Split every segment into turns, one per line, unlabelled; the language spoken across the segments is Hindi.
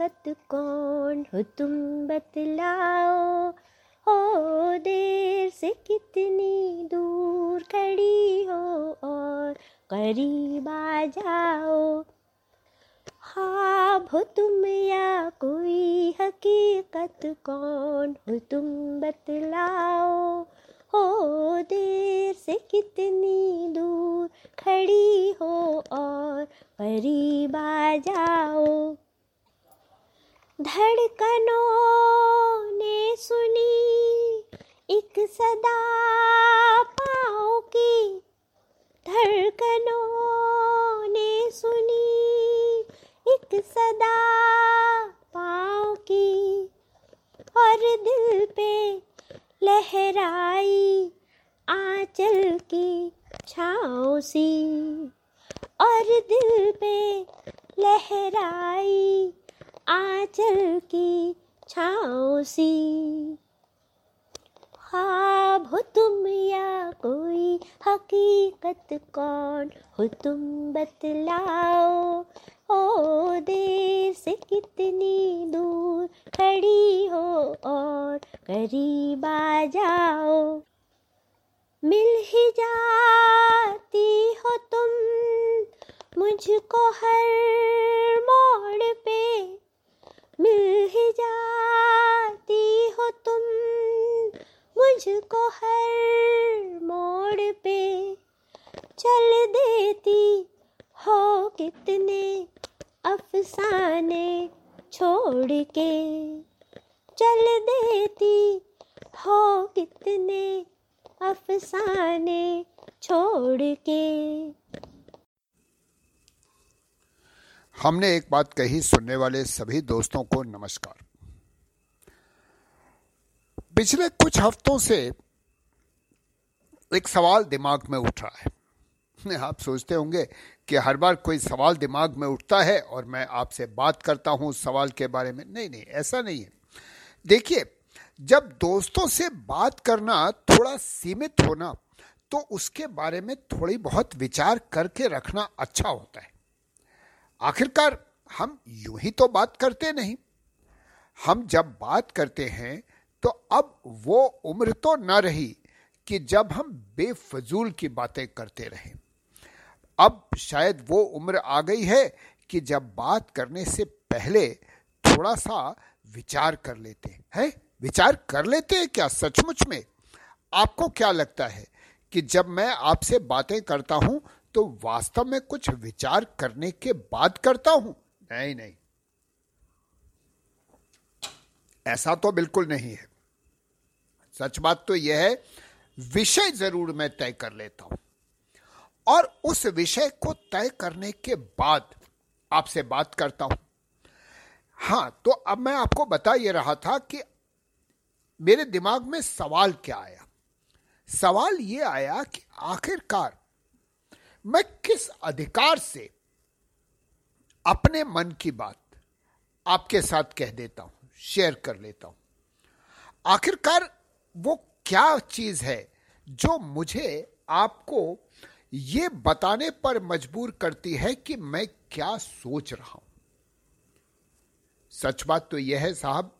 हकीकत कौन हो तुम बतलाओ? हो देर से कितनी दूर खड़ी हो और करीब आ जाओ। ख्वाब हो तुम या कोई हकीकत, कौन हो तुम बतलाओ? हो देर से कितनी दूर खड़ी हो और करीब आ जाओ। धड़कनों ने सुनी। एक सदा पाओ की धड़कनों ने सुनी। एक सदा पाओ की और दिल पे लहराई आंचल की छाओ सी। और दिल पे लहराई आंचल की छाओ सी। ख्वाब हो तुम या कोई, हकीकत कौन हो तुम बतलाओ? ओ से कितनी दूर खड़ी हो और करीब आ जाओ। मिल ही जाती हो तुम, मुझको हर मोड़ पे मिल ही जाती हो तुम। मुझको हर मोड़ पे चल देती हो कितने अफसाने छोड़ के। चल देती हो कितने अफसाने छोड़ के।
हमने एक बात कही सुनने वाले सभी दोस्तों को नमस्कार। पिछले कुछ हफ्तों से एक सवाल दिमाग में उठ रहा है। आप सोचते होंगे कि हर बार कोई सवाल दिमाग में उठता है और मैं आपसे बात करता हूँ उस सवाल के बारे में। नहीं नहीं, ऐसा नहीं है। देखिए, जब दोस्तों से बात करना थोड़ा सीमित होना तो उसके बारे में थोड़ी बहुत विचार करके रखना अच्छा होता है। आखिरकार हम यूँ ही तो बात करते नहीं। हम जब बात करते हैं तो अब वो उम्र तो न रही कि जब हम बेफजूल की बातें करते रहे। अब शायद वो उम्र आ गई है कि जब बात करने से पहले थोड़ा सा विचार कर लेते हैं। विचार कर लेते हैं क्या सचमुच में? आपको क्या लगता है कि जब मैं आपसे बातें करता हूँ तो वास्तव में कुछ विचार करने के बाद करता हूँ। नहीं नहीं। ऐसा तो बिल्कुल नहीं है। सच बात तो यह है विषय ज़रूर मैं तय कर लेता हूँ। और उस विषय को तय करने के बाद आपसे बात करता हूँ। हाँ तो अब मैं आपको बता यह रहा था कि मेरे दिमाग में सवाल क्या आया? सवाल यह आया कि आखिरकार मैं किस अधिकार से अपने मन की बात आपके साथ कह देता हूँ शेयर कर लेता हूँ? आखिरकार वो क्या चीज़ है जो मुझे आपको ये बताने पर मजबूर करती है कि मैं क्या सोच रहा हूँ? सच बात तो यह है साहब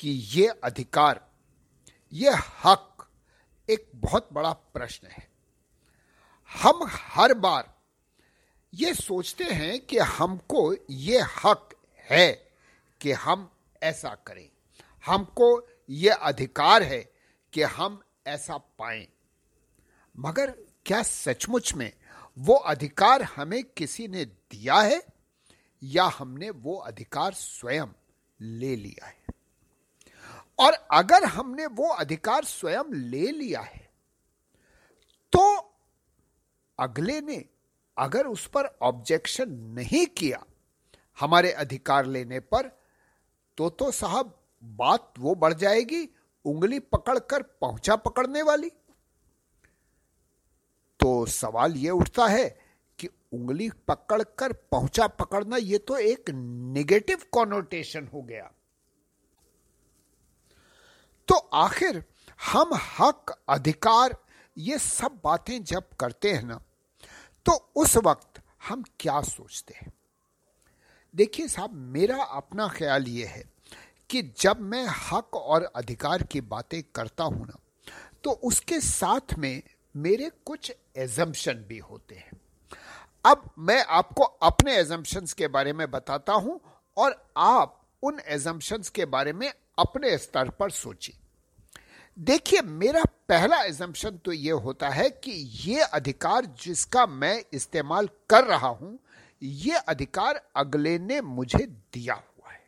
कि यह अधिकार यह हक एक बहुत बड़ा प्रश्न है। हम हर बार ये सोचते हैं कि हमको ये हक है कि हम ऐसा करें। हमको ये अधिकार है कि हम ऐसा पाएँ। मगर क्या सचमुच में वो अधिकार हमें किसी ने दिया है या हमने वो अधिकार स्वयं ले लिया है? और अगर हमने वो अधिकार स्वयं ले लिया है तो अगले ने अगर उस पर ऑब्जेक्शन नहीं किया हमारे अधिकार लेने पर तो तो साहब बात वो बढ़ जाएगी, उंगली पकड़कर पहुँचा पकड़ने वाली। तो सवाल यह उठता है कि उंगली पकड़कर पहुँचा पकड़ना यह तो एक निगेटिव कॉनोटेशन हो गया। तो आखिर हम हक, अधिकार, ये सब बातें जब करते हैं ना तो उस वक्त हम क्या सोचते हैं? देखिए साहब, मेरा अपना ख्याल ये है कि जब मैं हक और अधिकार की बातें करता हूँ ना तो उसके साथ में मेरे कुछ एजम्पन भी होते हैं। अब मैं आपको अपने एजम्पन्स के बारे में बताता हूँ और आप उन एजम्पन्स के बारे में अपने स्तर पर सोचिए। देखिए, मेरा पहला एजम्पन तो ये होता है कि ये अधिकार जिसका मैं इस्तेमाल कर रहा हूँ यह अधिकार अगले ने मुझे दिया हुआ है।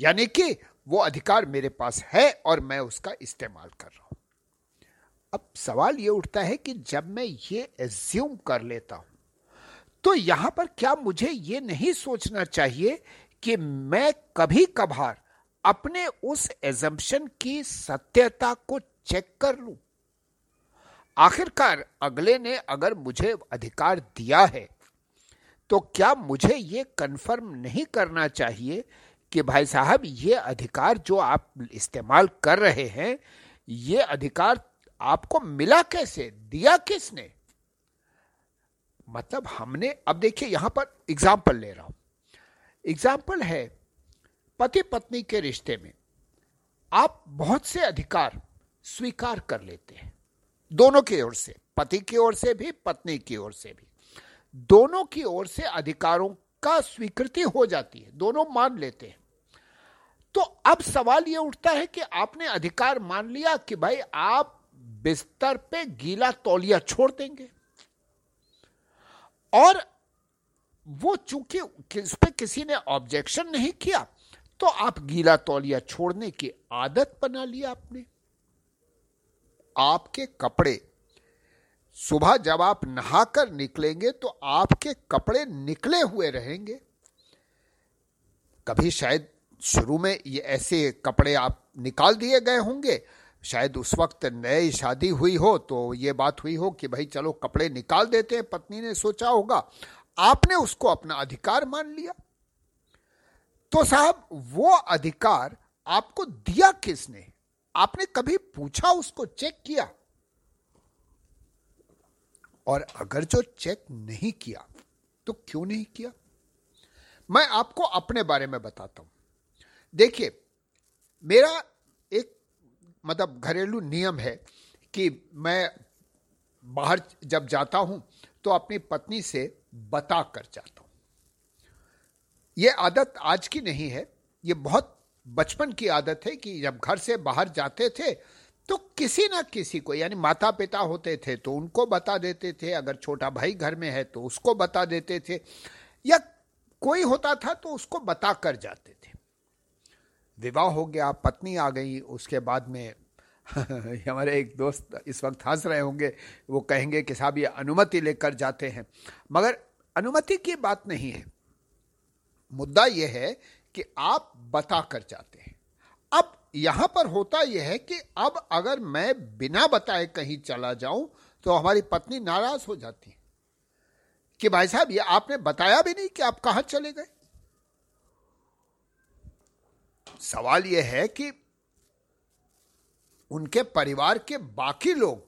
यानी कि वो अधिकार मेरे पास है और मैं उसका इस्तेमाल कर रहा हूँ। अब सवाल यह उठता है कि जब मैं ये एज्यूम कर लेता हूँ तो यहाँ पर क्या मुझे ये नहीं सोचना चाहिए कि मैं कभी कभार अपने उस एजम्पन की सत्यता को चेक कर लूँ। आखिरकार अगले ने अगर मुझे अधिकार दिया है तो क्या मुझे यह कंफर्म नहीं करना चाहिए कि भाई साहब, ये अधिकार जो आप इस्तेमाल कर रहे हैं, ये अधिकार आपको मिला कैसे, दिया किसने? मतलब हमने, अब देखिए यहाँ पर एग्ज़ाम्पल ले रहा हूँ। एग्ज़ाम्पल है पति पत्नी के रिश्ते में आप बहुत से अधिकार स्वीकार कर लेते हैं। दोनों की ओर से, पति की ओर से भी, पत्नी की ओर से भी। दोनों की ओर से अधिकारों का स्वीकृति हो जाती है, दोनों मान लेते हैं। तो अब सवाल यह उठता है कि आपने अधिकार मान लिया कि भाई आप बिस्तर पे गीला तौलिया छोड़ देंगे? और वो चूँकि किसी ने ऑब्जेक्शन नहीं किया तो आप गीला तौलिया छोड़ने की आदत बना लिया आपने। आपके कपड़े सुबह जब आप नहाकर निकलेंगे तो आपके कपड़े निकले हुए रहेंगे। कभी शायद शुरू में ये ऐसे कपड़े आप निकाल दिए गए होंगे, शायद उस वक्त नई शादी हुई हो तो ये बात हुई हो कि भाई चलो कपड़े निकाल देते हैं, पत्नी ने सोचा होगा। आपने उसको अपना अधिकार मान लिया। तो साहब, वो अधिकार आपको दिया किसने? आपने कभी पूछा उसको, चेक किया? और अगर जो चेक नहीं किया तो क्यों नहीं किया? मैं आपको अपने बारे में बताता हूँ। देखिए, मेरा एक मतलब घरेलू नियम है कि मैं बाहर जब जाता हूँ तो अपनी पत्नी से बता कर जाता हूँ। यह आदत आज की नहीं है। ये बहुत बचपन की आदत है कि जब घर से बाहर जाते थे तो किसी ना किसी को, यानी माता पिता होते थे तो उनको बता देते थे, अगर छोटा भाई घर में है तो उसको बता देते थे, या कोई होता था तो उसको बता कर जाते थे। विवाह हो गया, पत्नी आ गई, उसके बाद में हमारे एक दोस्त इस वक्त हंस रहे होंगे, वो कहेंगे कि साहब ये अनुमति लेकर जाते हैं। मगर अनुमति की बात नहीं है। मुद्दा यह है कि आप बता कर जाते हैं। अब यहाँ पर होता यह है कि अब अगर मैं बिना बताए कहीं चला जाऊँ तो हमारी पत्नी नाराज़ हो जाती है। कि भाई साहब, ये आपने बताया भी नहीं कि आप कहाँ चले गए? सवाल यह है कि उनके परिवार के बाकी लोग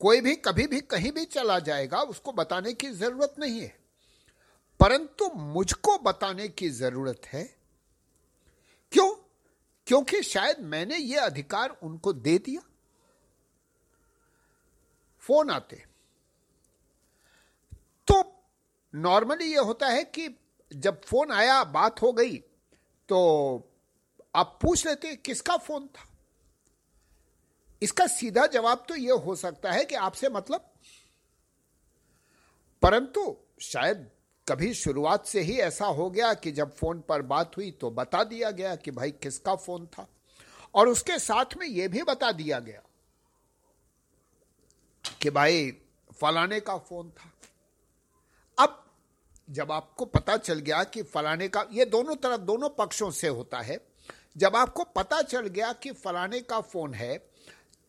कोई भी कभी भी कहीं भी चला जाएगा, उसको बताने की ज़रूरत नहीं है। परंतु मुझको बताने की ज़रूरत है। क्यों? क्योंकि शायद मैंने यह अधिकार उनको दे दिया। फ़ोन आते। तो नॉर्मली यह होता है कि जब फ़ोन आया, बात हो गई तो आप पूछ लेते किसका फ़ोन था। इसका सीधा जवाब तो यह हो सकता है कि आपसे मतलब। परंतु शायद कभी शुरुआत से ही ऐसा हो गया कि जब फ़ोन पर बात हुई तो बता दिया गया कि भाई किसका फ़ोन था। और उसके साथ में यह भी बता दिया गया कि भाई फलाने का फ़ोन था। अब जब आपको पता चल गया कि फलाने का, ये दोनों तरफ़, दोनों पक्षों से होता है। जब आपको पता चल गया कि फलाने का फ़ोन है,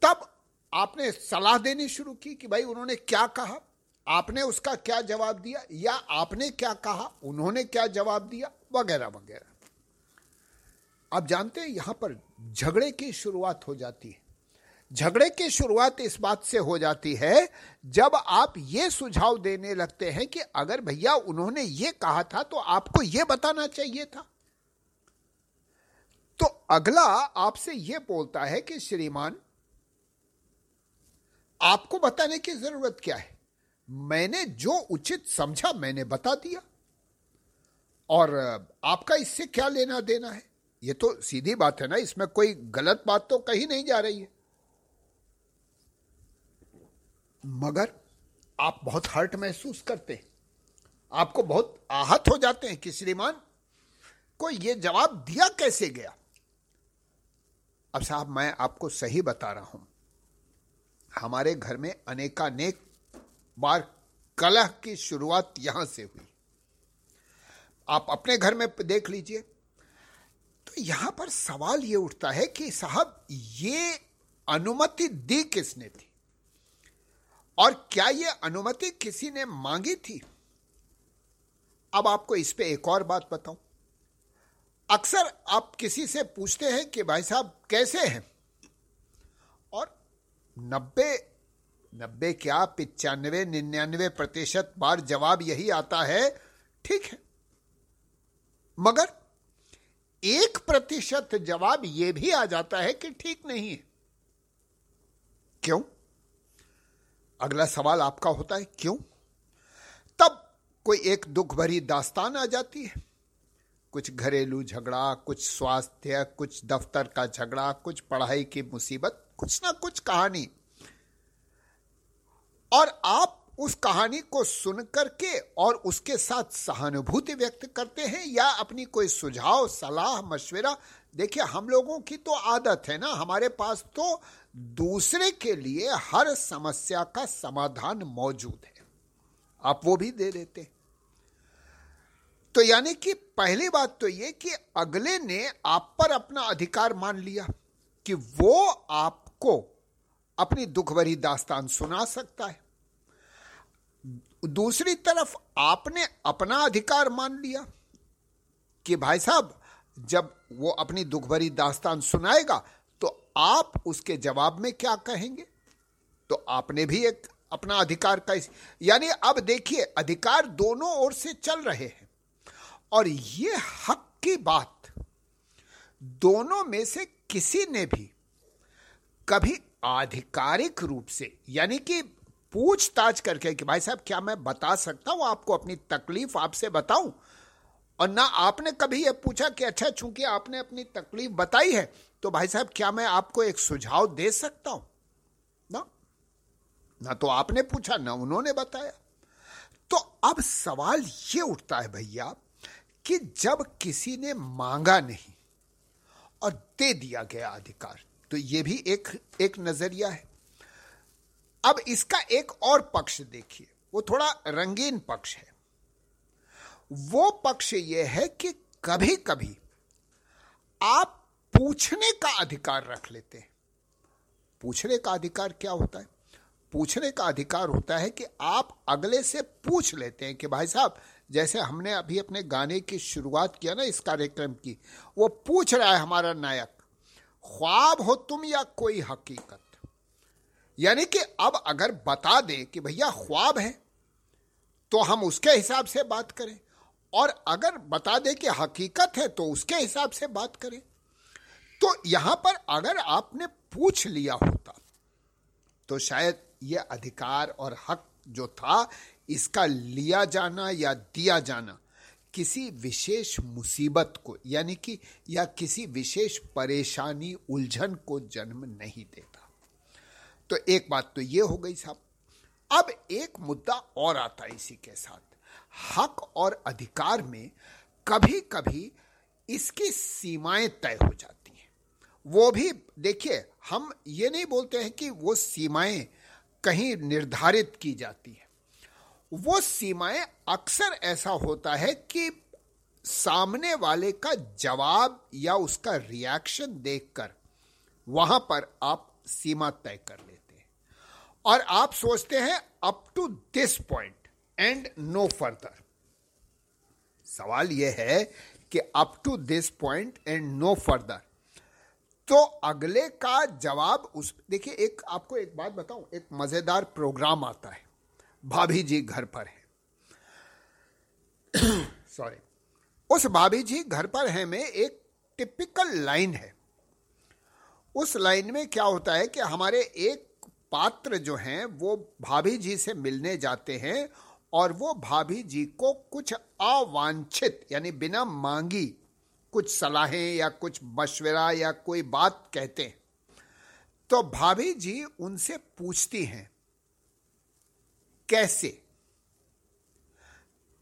तब आपने सलाह देनी शुरू की कि भाई उन्होंने क्या कहा। आपने उसका क्या जवाब दिया? या आपने क्या कहा? उन्होंने क्या जवाब दिया? वगैरह वगैरह। आप जानते हैं, यहाँ पर झगड़े की शुरुआत हो जाती है। झगड़े की शुरुआत इस बात से हो जाती है, जब आप ये सुझाव देने लगते हैं कि अगर भैया उन्होंने ये कहा था तो आपको ये बताना चाहिए था। तो अगला आपसे यह बोलता है कि, श्रीमान, आपको बताने की ज़रूरत क्या है? मैंने जो उचित समझा मैंने बता दिया। और आपका इससे क्या लेना देना है? ये तो सीधी बात है ना, इसमें कोई गलत बात तो कही नहीं जा रही है। मगर आप बहुत हर्ट महसूस करते हैं। आपको बहुत आहत हो जाते हैं कि श्रीमान को यह जवाब दिया कैसे गया? अब साहब, मैं आपको सही बता रहा हूँ। हमारे घर में अनेकानेक बार कलह की शुरुआत यहाँ से हुई। आप अपने घर में देख लीजिए। तो यहाँ पर सवाल यह उठता है कि साहब, ये अनुमति दी किसने थी? और क्या यह अनुमति किसी ने मांगी थी? अब आपको इस पे एक और बात बताऊँ। अक्सर आप किसी से पूछते हैं कि भाई साहब, कैसे हैं? और नब्बे नब्बे क्या पिचानवे निन्यानवे प्रतिशत बार जवाब यही आता है, ठीक है। मगर एक प्रतिशत जवाब यह भी आ जाता है कि ठीक नहीं है। क्यों? अगला सवाल आपका होता है, क्यों? तब कोई एक दुख भरी दास्तान आ जाती है। कुछ घरेलू झगड़ा, कुछ स्वास्थ्य, कुछ दफ्तर का झगड़ा, कुछ पढ़ाई की मुसीबत, कुछ ना कुछ कहानी। और आप उस कहानी को सुन करके और उसके साथ सहानुभूति व्यक्त करते हैं या अपनी कोई सुझाव, सलाह, मशवरा? देखिए, हम लोगों की तो आदत है ना। हमारे पास तो दूसरे के लिए हर समस्या का समाधान मौजूद है। आप वो भी दे देते तो यानी कि पहली बात तो ये कि अगले ने आप पर अपना अधिकार मान लिया कि वो आपको अपनी दुख भरी दास्तान सुना सकता है। दूसरी तरफ़ आपने अपना अधिकार मान लिया कि भाई साहब, जब वो अपनी दुख भरी दास्तान सुनाएगा तो आप उसके जवाब में क्या कहेंगे? तो आपने भी एक अपना अधिकार का यानी अब देखिए, अधिकार दोनों ओर से चल रहे हैं। और ये हक की बात दोनों में से किसी ने भी कभी आधिकारिक रूप से, यानी कि पूछताछ करके कि भाई साहब, क्या मैं बता सकता हूँ, आपको अपनी तकलीफ़ आपसे बताऊँ? और ना आपने कभी यह पूछा कि अच्छा चूँकि आपने अपनी तकलीफ़ बताई है तो भाई साहब, क्या मैं आपको एक सुझाव दे सकता हूँ? ना। ना तो आपने पूछा, ना उन्होंने बताया। तो अब सवाल यह उठता है भैया कि जब किसी ने मांगा नहीं और दे दिया गया अधिकार तो यह भी एक एक नज़रिया है। अब इसका एक और पक्ष देखिए। वो थोड़ा रंगीन पक्ष है। वो पक्ष यह है कि कभी कभी आप पूछने का अधिकार रख लेते हैं। पूछने का अधिकार क्या होता है? पूछने का अधिकार होता है कि आप अगले से पूछ लेते हैं कि भाई साहब, जैसे हमने अभी अपने गाने की शुरुआत किया ना इस कार्यक्रम की, वो पूछ रहा है हमारा नायक। ख्वाब हो तुम या कोई हकीकत? यानी कि अब अगर बता दे कि भैया ख्वाब है तो हम उसके हिसाब से बात करें। और अगर बता दे कि हकीकत है तो उसके हिसाब से बात करें। तो यहाँ पर अगर आपने पूछ लिया होता तो शायद यह अधिकार और हक जो था, इसका लिया जाना या दिया जाना किसी विशेष मुसीबत को, यानी कि, या किसी विशेष परेशानी, उलझन को जन्म नहीं देता। तो एक बात तो ये हो गई साहब, अब एक मुद्दा और आता है इसी के साथ। हक और अधिकार में कभी कभी इसकी सीमाएँ तय हो जाती हैं। वो भी, देखिए, हम ये नहीं बोलते हैं कि वो सीमाएँ कहीं निर्धारित की जाती है। वो सीमाएँ अक्सर ऐसा होता है कि सामने वाले का जवाब या उसका रिएक्शन देखकर वहाँ पर आप सीमा तय कर लेते हैं। और आप सोचते हैं up to this point and no further सवाल यह है कि up to this point and no further तो अगले का जवाब उस, देखिए एक, आपको एक बात बताऊँ, एक मज़ेदार प्रोग्राम आता है। भाभी जी घर पर है। सॉरी उस भाभी जी घर पर है में एक टिपिकल लाइन है। उस लाइन में क्या होता है कि हमारे एक पात्र जो हैं, वो भाभी जी से मिलने जाते हैं और वो भाभी जी को कुछ अवांछित, यानी बिना मांगी कुछ सलाहें या कुछ मशवरा या कोई बात कहते हैं। तो भाभी जी उनसे पूछती हैं कैसे?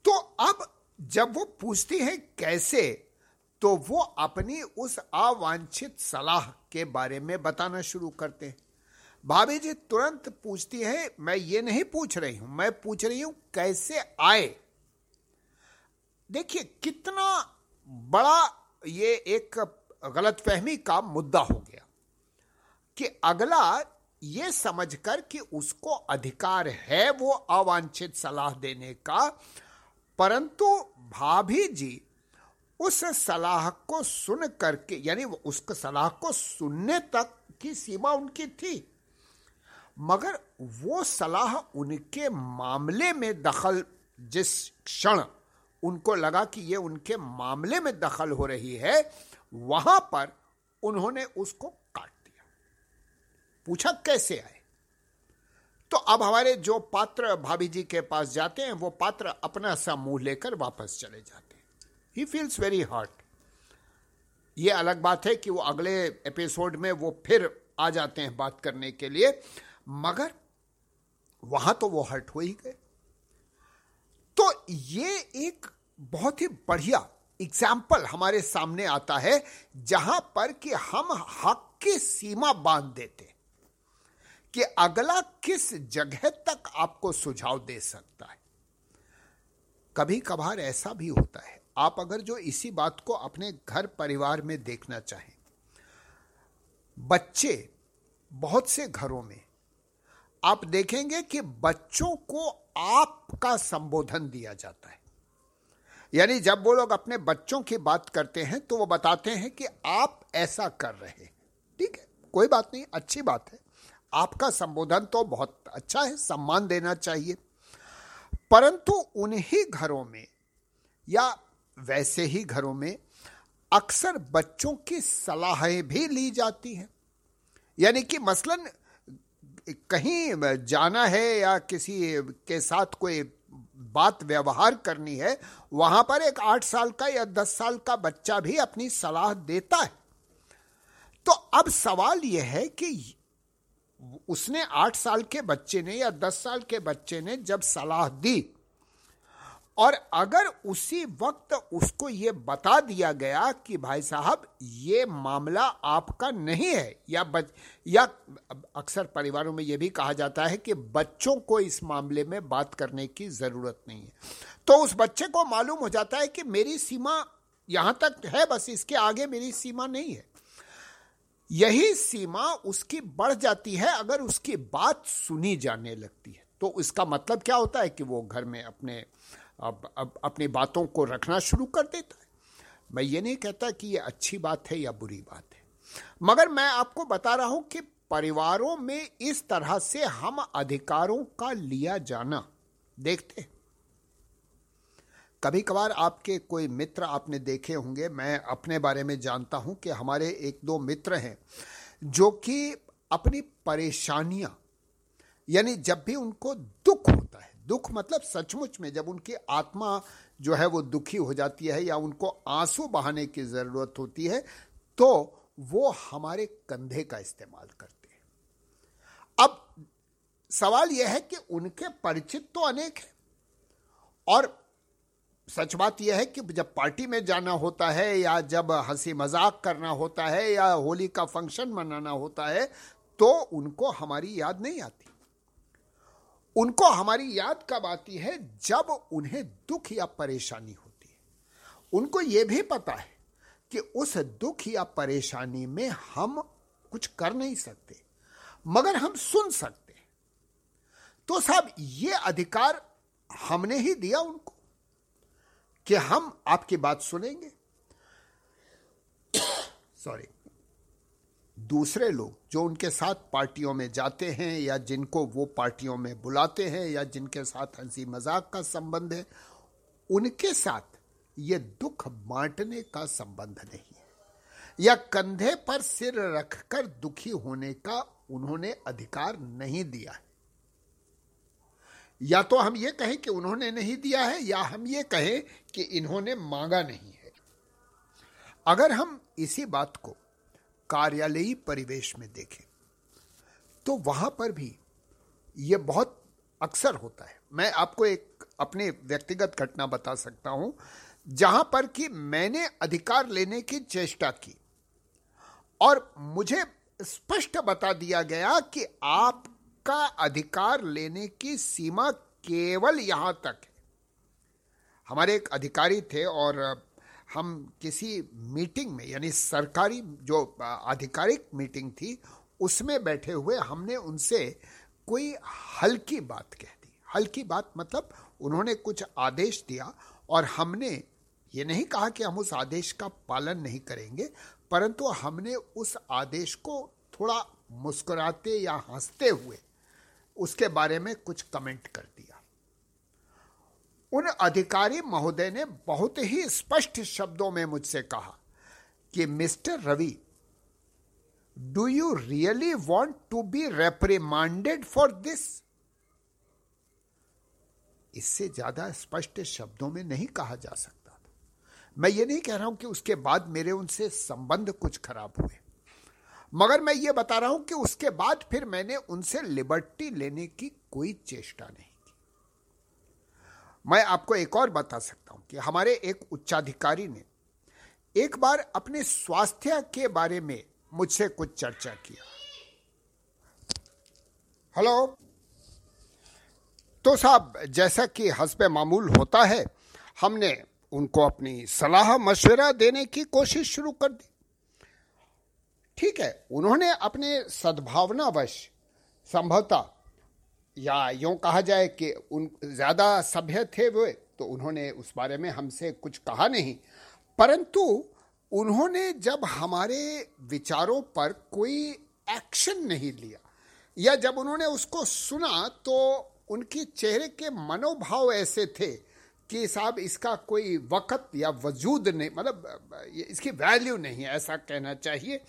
तो अब जब वो पूछती हैं कैसे तो वो अपनी उस अवांछित सलाह के बारे में बताना शुरू करते हैं। भाभी जी तुरंत पूछती है, मैं ये नहीं पूछ रही हूँ, मैं पूछ रही हूँ कैसे आए? देखिए, कितना बड़ा ये एक गलतफहमी का मुद्दा हो गया कि अगला ये समझकर कि उसको अधिकार है वो अवांछित सलाह देने का। परंतु भाभी जी, उस सलाह को सुन करके यानी उस सलाह को सुनने तक की सीमा उनकी थी। मगर वो सलाह उनके मामले में दखल, जिस क्षण उनको लगा कि ये उनके मामले में दखल हो रही है, वहाँ पर उन्होंने उसको पूछा, कैसे आए? तो अब हमारे जो पात्र भाभी जी के पास जाते हैं, वो पात्र अपना सा मुँह लेकर वापस चले जाते हैं। ही फील्स वेरी हर्ट ये अलग बात है कि वो अगले एपिसोड में वो फिर आ जाते हैं बात करने के लिए, मगर वहाँ तो वो हर्ट हो ही गए। तो ये एक बहुत ही बढ़िया एग्ज़ाम्पल हमारे सामने आता है, जहाँ पर कि हम हक की सीमा बाँध देते कि अगला किस जगह तक आपको सुझाव दे सकता है? कभी कभार ऐसा भी होता है। आप अगर जो इसी बात को अपने घर परिवार में देखना चाहें, बच्चे बहुत से घरों में, आप देखेंगे कि बच्चों को आपका संबोधन दिया जाता है। यानी जब वो लोग अपने बच्चों की बात करते हैं तो वो बताते हैं कि आप ऐसा कर रहे हैं। ठीक है, कोई बात नहीं, अच्छी बात है। आपका संबोधन तो बहुत अच्छा है, सम्मान देना चाहिए। परंतु उन्हीं घरों में या वैसे ही घरों में अक्सर बच्चों की सलाहें भी ली जाती हैं। यानी कि मसलन, कहीं जाना है या किसी के साथ कोई बात व्यवहार करनी है, वहाँ पर एक आठ साल का या दस साल का बच्चा भी अपनी सलाह देता है। तो अब सवाल यह है कि उसने आठ साल के बच्चे ने या दस साल के बच्चे ने जब सलाह दी, और अगर उसी वक्त उसको ये बता दिया गया कि भाई साहब, ये मामला आपका नहीं है, या बच, या अक्सर परिवारों में ये भी कहा जाता है कि बच्चों को इस मामले में बात करने की ज़रूरत नहीं है। तो उस बच्चे को मालूम हो जाता है कि मेरी सीमा यहाँ तक है, बस इसके आगे मेरी सीमा नहीं है। यही सीमा उसकी बढ़ जाती है अगर उसकी बात सुनी जाने लगती है। तो इसका मतलब क्या होता है कि वो घर में अपने, अब अब, अपनी बातों को रखना शुरू कर देता है। मैं ये नहीं कहता कि ये अच्छी बात है या बुरी बात है। मगर मैं आपको बता रहा हूँ कि परिवारों में इस तरह से हम अधिकारों का लिया जाना देखते हैं। कभी कभार आपके कोई मित्र आपने देखे होंगे, मैं अपने बारे में जानता हूँ कि हमारे एक दो मित्र हैं, जो कि अपनी परेशानियाँ, यानी जब भी उनको दुख होता है, दुख मतलब सचमुच में जब उनकी आत्मा जो है वो दुखी हो जाती है या उनको आँसू बहाने की ज़रूरत होती है तो वो हमारे कंधे का इस्तेमाल करते हैं। अब सवाल यह है कि उनके परिचित तो अनेक हैं और सच बात यह है कि जब पार्टी में जाना होता है या जब हँसी मज़ाक करना होता है या होली का फ़ंक्शन मनाना होता है तो उनको हमारी याद नहीं आती। उनको हमारी याद कब आती है? जब उन्हें दुख या परेशानी होती है। उनको यह भी पता है कि उस दुख या परेशानी में हम कुछ कर नहीं सकते, मगर हम सुन सकते तो साहब, ये अधिकार हमने ही दिया उनको। कि हम आपकी बात सुनेंगे। सॉरी दूसरे लोग जो उनके साथ पार्टियों में जाते हैं या जिनको वो पार्टियों में बुलाते हैं या जिनके साथ हँसी मज़ाक का संबंध है, उनके साथ ये दुख बांटने का संबंध नहीं है। या कंधे पर सिर रखकर दुखी होने का उन्होंने अधिकार नहीं दिया है। या तो हम ये कहें कि उन्होंने नहीं दिया है, या हम ये कहें कि इन्होंने मांगा नहीं है। अगर हम इसी बात को कार्यालयी परिवेश में देखें तो वहाँ पर भी यह बहुत अक्सर होता है। मैं आपको एक अपने व्यक्तिगत घटना बता सकता हूँ, जहाँ पर कि मैंने अधिकार लेने की चेष्टा की और मुझे स्पष्ट बता दिया गया कि आपका अधिकार लेने की सीमा केवल यहाँ तक है। हमारे एक अधिकारी थे और हम किसी मीटिंग में, यानी सरकारी जो आधिकारिक मीटिंग थी, उसमें बैठे हुए हमने उनसे कोई हल्की बात कह दी। हल्की बात मतलब उन्होंने कुछ आदेश दिया और हमने ये नहीं कहा कि हम उस आदेश का पालन नहीं करेंगे, परंतु हमने उस आदेश को थोड़ा मुस्कुराते या हँसते हुए उसके बारे में कुछ कमेंट कर दिया। उन अधिकारी महोदय ने बहुत ही स्पष्ट शब्दों में मुझसे कहा कि, mister Ravi, do you really want to be reprimanded for this? इससे ज़्यादा स्पष्ट शब्दों में नहीं कहा जा सकता मैं ये नहीं कह रहा हूँ कि उसके बाद मेरे उनसे संबंध कुछ खराब हुए। मगर मैं ये बता रहा हूँ कि उसके बाद फिर मैंने उनसे लिबर्टी लेने की कोई चेष्टा नहीं की। मैं आपको एक और बता सकता हूँ कि हमारे एक उच्चाधिकारी ने एक बार अपने स्वास्थ्य के बारे में मुझसे कुछ चर्चा किया। हेलो? तो साहब, जैसा कि हसब मामूल होता है, हमने उनको अपनी सलाह मशवरा देने की कोशिश शुरू कर दी। ठीक है, उन्होंने अपने सद्भावनावश संभवतः, या यूँ कहा जाए कि उन, ज़्यादा सभ्य थे वे तो उन्होंने उस बारे में हमसे कुछ कहा नहीं। परंतु उन्होंने जब हमारे विचारों पर कोई एक्शन नहीं लिया, या जब उन्होंने उसको सुना तो उनके चेहरे के मनोभाव ऐसे थे कि साहब इसका कोई वक़्त या वजूद नहीं मतलब इसकी वैल्यू नहीं है, ऐसा कहना चाहिए।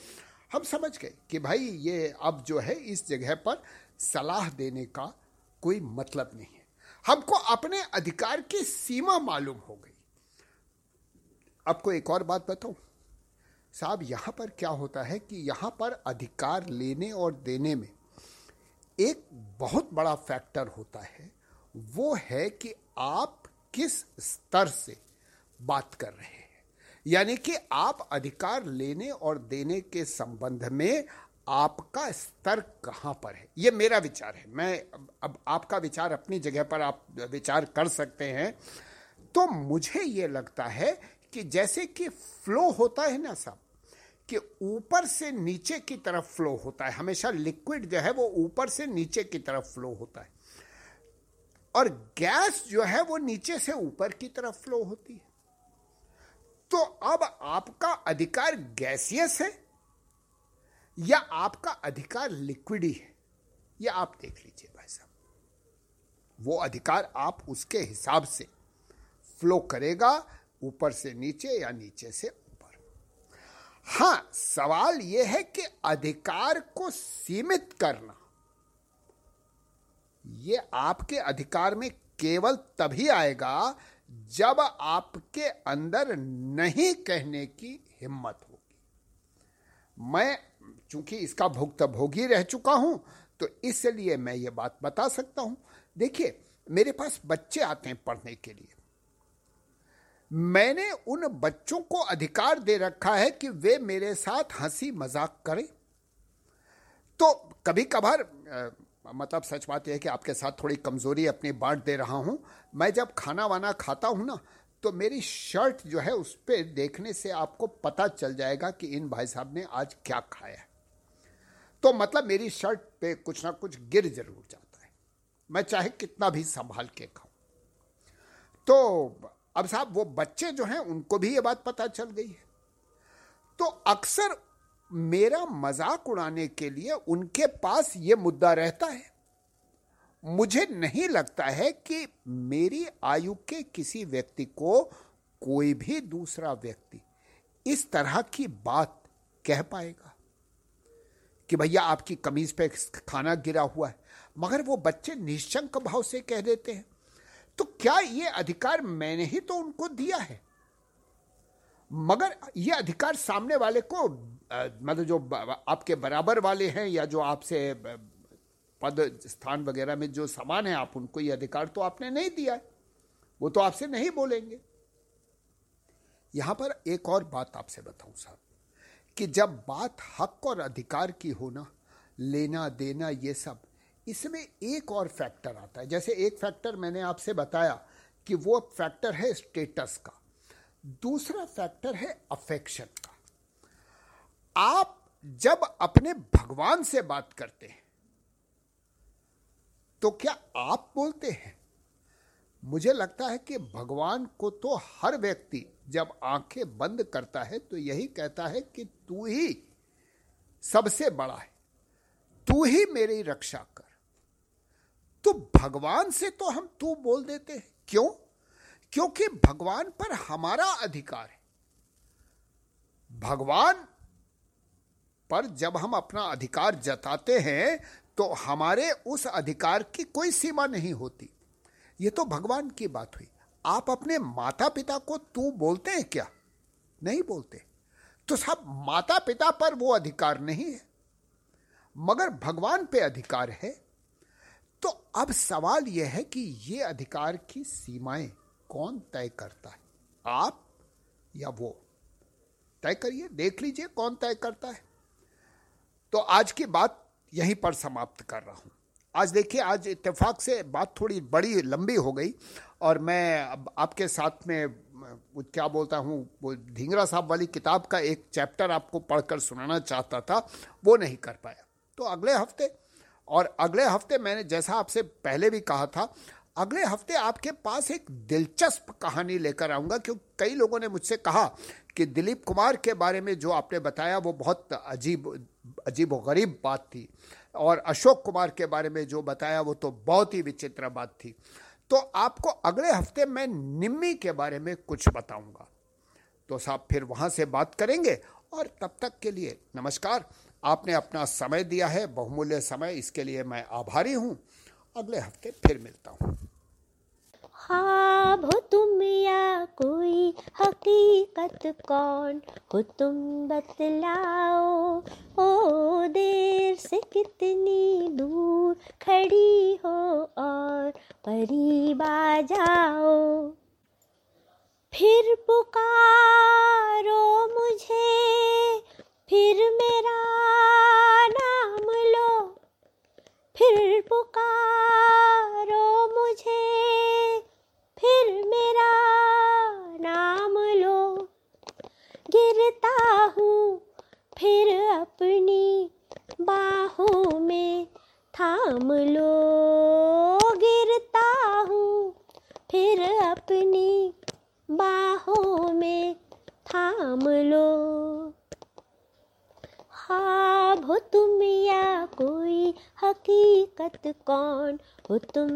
हम समझ गए कि भाई ये अब जो है इस जगह पर सलाह देने का कोई मतलब नहीं है। हमको अपने अधिकार की सीमा मालूम हो गई। आपको एक और बात बताऊँ? साहब, यहाँ पर क्या होता है कि यहाँ पर अधिकार लेने और देने में एक बहुत बड़ा फैक्टर होता है, वो है कि आप किस स्तर से बात कर रहे हैं। यानी कि आप अधिकार लेने और देने के संबंध में आपका स्तर कहाँ पर है? ये मेरा विचार है। मैं अब आपका विचार अपनी जगह पर आप विचार कर सकते हैं। तो मुझे ये लगता है कि जैसे कि फ्लो होता है ना साहब कि ऊपर से नीचे की तरफ़ फ्लो होता है। हमेशा लिक्विड जो है वो ऊपर से नीचे की तरफ़ फ्लो होता है। और गैस जो है वो नीचे से ऊपर की तरफ़ फ्लो होती है। तो अब आपका अधिकार गैसियस है, या आपका अधिकार लिक्विडी है यह आप देख लीजिए भाई साहब। वो अधिकार आप उसके हिसाब से फ्लो करेगा, ऊपर से नीचे या नीचे से ऊपर। हाँ, सवाल यह है कि अधिकार को सीमित करना यह आपके अधिकार में केवल तभी आएगा जब आपके अंदर नहीं कहने की हिम्मत होगी। मैं, चूँकि इसका भुगत भोगी रह चुका हूँ तो इसलिए मैं ये बात बता सकता हूँ। देखिए, मेरे पास बच्चे आते हैं पढ़ने के लिए। मैंने उन बच्चों को अधिकार दे रखा है कि वे मेरे साथ हँसी मज़ाक करें। तो कभी कभार मतलब सच बात यह है कि आपके साथ थोड़ी कमज़ोरी अपनी बांट दे रहा हूँ। मैं जब खाना वाना खाता हूँ ना तो मेरी शर्ट जो है उस पर देखने से आपको पता चल जाएगा कि इन भाई साहब ने आज क्या खाया है। तो मतलब मेरी शर्ट पे कुछ ना कुछ गिर ज़रूर जाता है। मैं चाहे कितना भी संभाल के खाऊं। तो अब साहब वो बच्चे जो हैं, उनको भी ये बात पता चल गई है। तो अक्सर मेरा मज़ाक उड़ाने के लिए उनके पास ये मुद्दा रहता है। मुझे नहीं लगता है कि मेरी आयु के किसी व्यक्ति को कोई भी दूसरा व्यक्ति इस तरह की बात कह पाएगा कि भैया आपकी कमीज पे खाना गिरा हुआ है, मगर वो बच्चे निशंक भाव से कह देते हैं। तो क्या ये अधिकार मैंने ही तो उनको दिया है? मगर ये अधिकार सामने वाले को मतलब जो आपके बराबर वाले हैं या जो आपसे पद, स्थान वगैरह में जो समान है, आप उनको ये अधिकार तो आपने नहीं दिया है। वो तो आपसे नहीं बोलेंगे। यहाँ पर एक और बात आपसे बताऊँ साहब कि जब बात हक और अधिकार की हो ना, लेना, देना, ये सब, इसमें एक और फैक्टर आता है। जैसे एक फैक्टर मैंने आपसे बताया कि वो फैक्टर है स्टेटस का। दूसरा फैक्टर है अफेक्शन आप जब अपने भगवान से बात करते हैं तो क्या आप बोलते हैं? मुझे लगता है कि भगवान को तो हर व्यक्ति जब आँखें बंद करता है तो यही कहता है कि तू ही सबसे बड़ा है। तू ही मेरी रक्षा कर। तो भगवान से तो हम तू बोल देते हैं। क्यों? क्योंकि भगवान पर हमारा अधिकार है। भगवान पर जब हम अपना अधिकार जताते हैं तो हमारे उस अधिकार की कोई सीमा नहीं होती। ये तो भगवान की बात हुई। आप अपने माता पिता को तू बोलते हैं क्या? नहीं बोलते। तो सब माता पिता पर वो अधिकार नहीं है। मगर भगवान पे अधिकार है। तो अब सवाल यह है कि ये अधिकार की सीमाएँ कौन तय करता है? आप या वो? तय करिए, देख लीजिए कौन तय करता है। तो आज की बात यहीं पर समाप्त कर रहा हूँ। आज देखिए, आज इत्तेफाक से बात थोड़ी बड़ी लंबी हो गई और मैं अब आपके साथ में क्या बोलता हूँ, वो ढींगरा साहब वाली किताब का एक चैप्टर आपको पढ़कर सुनाना चाहता था, वो नहीं कर पाया। तो अगले हफ़्ते, और अगले हफ़्ते मैंने जैसा आपसे पहले भी कहा था, अगले हफ़्ते आपके पास एक दिलचस्प कहानी लेकर आऊँगा क्योंकि कई लोगों ने मुझसे कहा कि दिलीप कुमार के बारे में जो आपने बताया, वो बहुत अजीब अजीब व गरीब बात थी। और अशोक कुमार के बारे में जो बताया, वो तो बहुत ही विचित्र बात थी। तो आपको अगले हफ़्ते मैं निम्मी के बारे में कुछ बताऊँगा। तो साहब, फिर वहाँ से बात करेंगे। और तब तक के लिए नमस्कार। आपने अपना समय दिया है, बहुमूल्य समय, इसके लिए मैं आभारी हूँ। अगले हफ़्ते फिर मिलता हूँ।
ख्वाब हो तुम या कोई हकीकत कौन? हो तुम बतलाओ ओ देर से कितनी दूर खड़ी हो और करीब आ जाओ। फिर पुकारो मुझे, फिर मेरा नाम लो। फिर पुकारो मुझे ഒത്തും